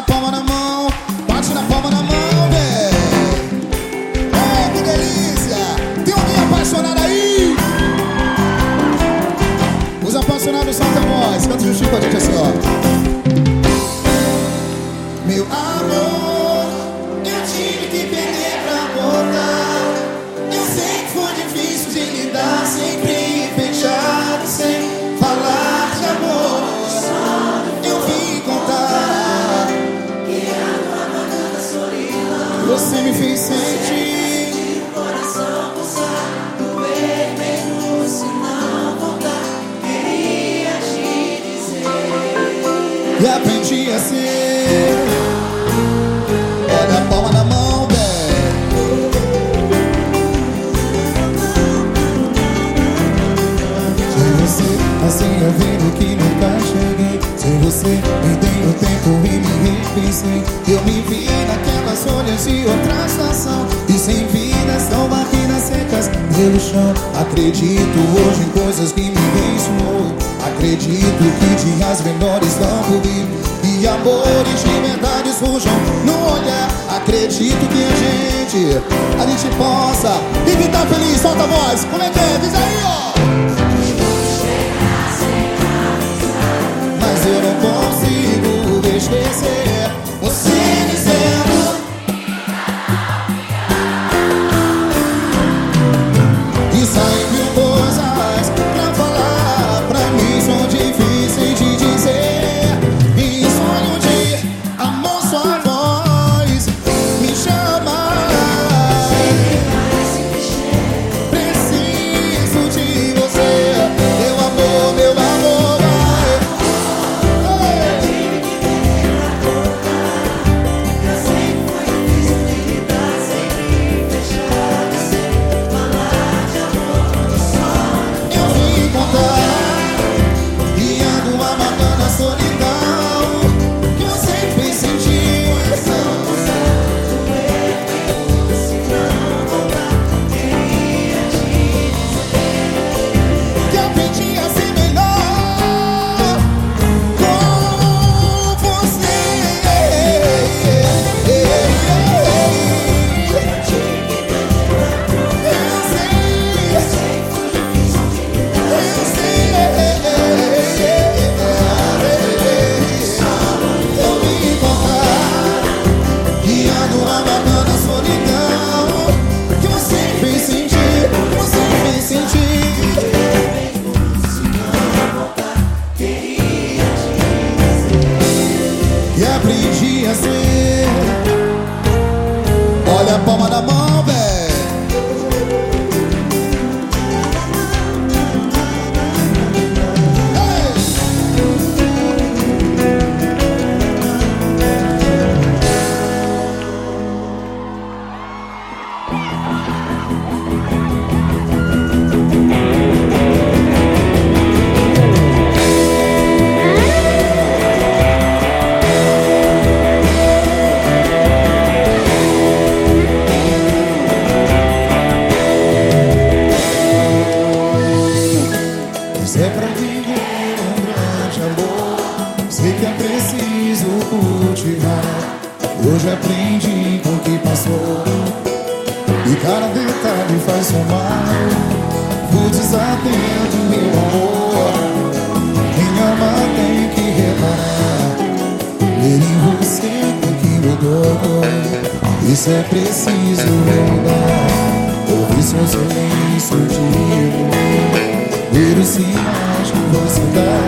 na palma da mão, bate na palma da mão, véi. Oh, que delícia! Tem alguém apaixonado aí? Os apaixonados soltam a voz. Canta juntinho com a gente assim, ó. Meu amor, E aprendi a ser. Olha a palma na mão, velho. Sem você, assim eu vendo que nunca cheguei. Sem você, me dei o tempo e me repensei. Eu me vi naquelas folhas de outra estação. E sem vida são máquinas secas pelo chão. Acredito hoje em coisas que ninguém ensinou. Acredito que dias menores vão por vir. E amores de verdade surjam no olhar. Acredito que a gente, a gente possa. E que tá feliz, solta a voz. Como é que é? Diz aí, ó. Aprendi com o que passou. E cada detalhe faz somar. Fui desatento, meu amor. Quem ama tem que reparar. Ver em você o que mudou Isso é preciso lembrar. Ouvir seu silêncio de Ver os sinais que você dá.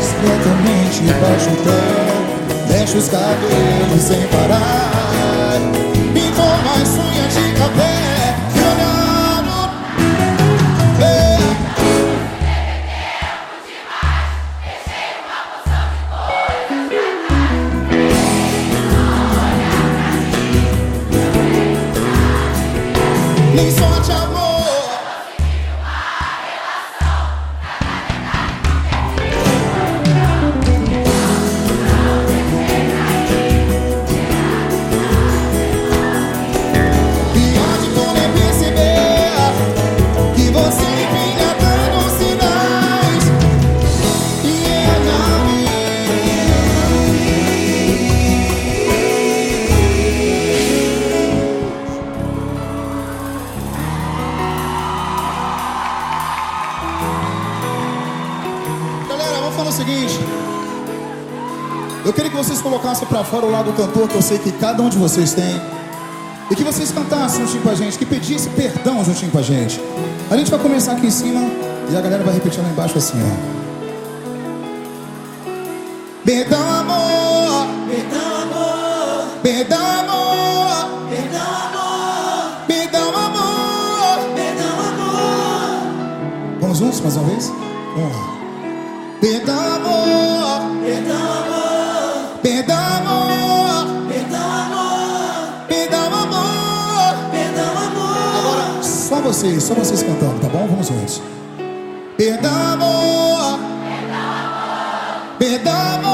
Discretamente baixo o pé Mexe os cabelos sem parar Pintou mais unhas de café E olhando Ei. Nem só de vocês colocassem pra fora o lado do cantor que eu sei que cada um de vocês tem. E que vocês cantassem juntinho com a gente, que pedisse perdão juntinho com a gente. A gente vai começar aqui em cima e a galera vai repetir lá embaixo assim, ó. Perdão, amor, Perdão, amor, perdão, amor, perdão, amor, perdão, amor. perdão, amor, Vamos juntos mais uma vez? Vamos lá. Perdão, amor, perdão, amor, perdão, amor, perdão, amor, perdão, amor. perdão, amor. Agora, só vocês, só vocês cantando, tá bom? Vamos juntos. Perdão, amor. Perdão, amor. Perdão, amor.